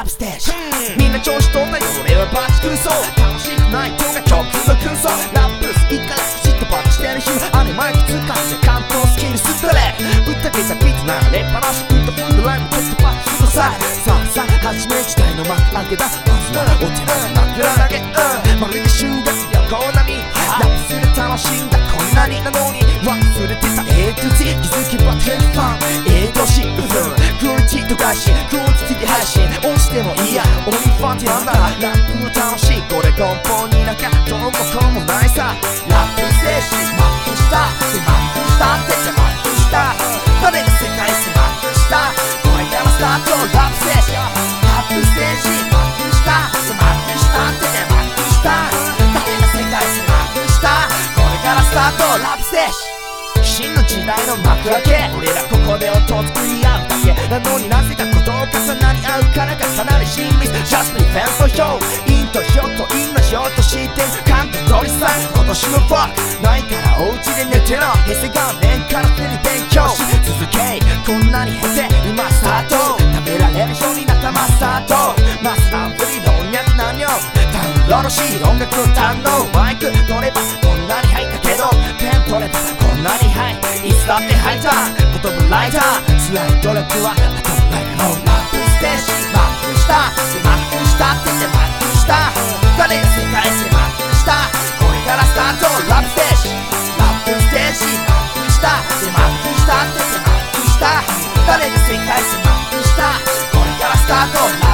ラブステージみんな調子取ったよ俺はバチ空想楽しくないとが曲の空想ラップス一回走ってバチしてる日あれマイク使って関東スキルストレぶったけたビート流れっぱなしビートフンドライブちょっとバッチくださ。いさあさあ始め時代の幕開けだ。まずはお寺の枕投げうん。まるで修学旅行並みラップする楽しんだ。こんなになのに。忘れてた。A to Z 気づけばテレファン。A 年うふクオリティと返ししてもいいや。オンリーファンってなんだ。ラップも楽しい。これ根本になきゃどうもこうもないさ。ラップステージマップした。でマップした。ってじゃマップした。誰が世界線マップした。これからスタート。ラップステージラップステージマップした。でマップした。ってじゃマップした。誰が世界線マップした。これからスタート。ラップステージ。真の時代の幕開け。俺らここで音を作り合うだけ。なのになぜかことを重なり合う。から重なり親密 Just me フェンスと表インと表とインの表として関東取りさ今年のファックないからお家で寝てろ平成元年から手に勉強し続け。こんなに減って今スタート。食べられるようになったマスタードマスターフリー老若男女ダウンロードし音楽を堪能。マイク取ればこんなに入ったけど。ペン取ればこんなに入いつだって吐いた。言葉ライター。辛い努力は Tarek se kaj se nam ništa Skoraj ja sta doma